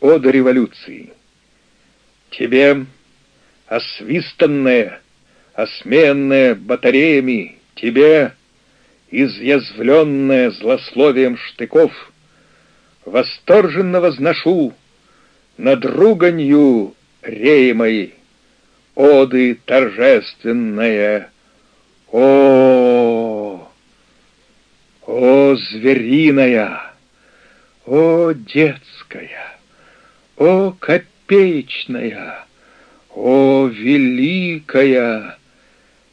Ода революции. Тебе, освистанная, осменная батареями, тебе, изъязвленная злословием штыков, восторженно возношу над руганью реемой оды торжественная. О, о, звериная, о, детская, о, копеечная, о, великая,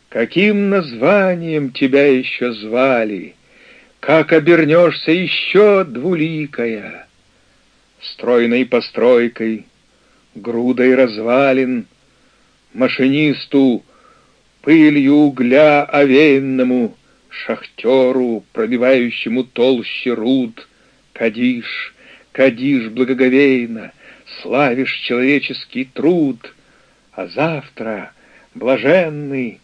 каким названием тебя еще звали, как обернешься еще двуликая, стройной постройкой, грудой развалин, машинисту, пылью угля овеянному, шахтеру, пробивающему толще руд, Кадиш, кадиш благоговейно, славишь человеческий труд, а завтра, блаженный,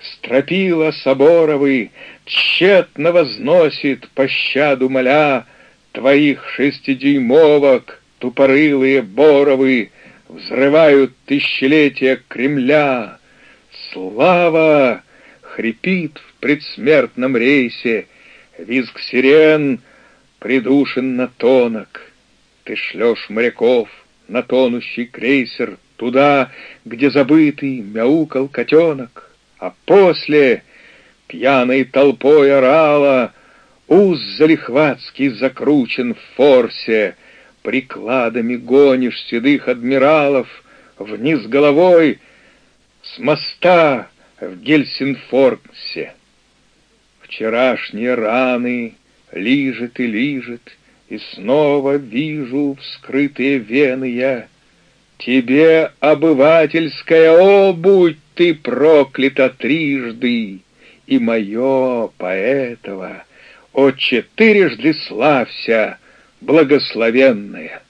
стропила соборовый, тщетно возносит, пощаду моля, твоих шестидюймовок, тупорылые боровы, взрывают тысячелетия Кремля. Слава хрипит в предсмертном рейсе, визг сирен — придушен на тонок. Ты шлешь моряков на тонущий крейсер туда, где забытый мяукал котенок, а после пьяной толпой орала Уз залихватский закручен в форсе, Прикладами гонишь седых адмиралов Вниз головой с моста в Гельсинфорсе. Вчерашние раны лижет и лижет, и снова вижу вскрытые вены я. Тебе, обывательская, о, будь ты проклята трижды, и мое поэтого, о, четырежды славься, благословенная.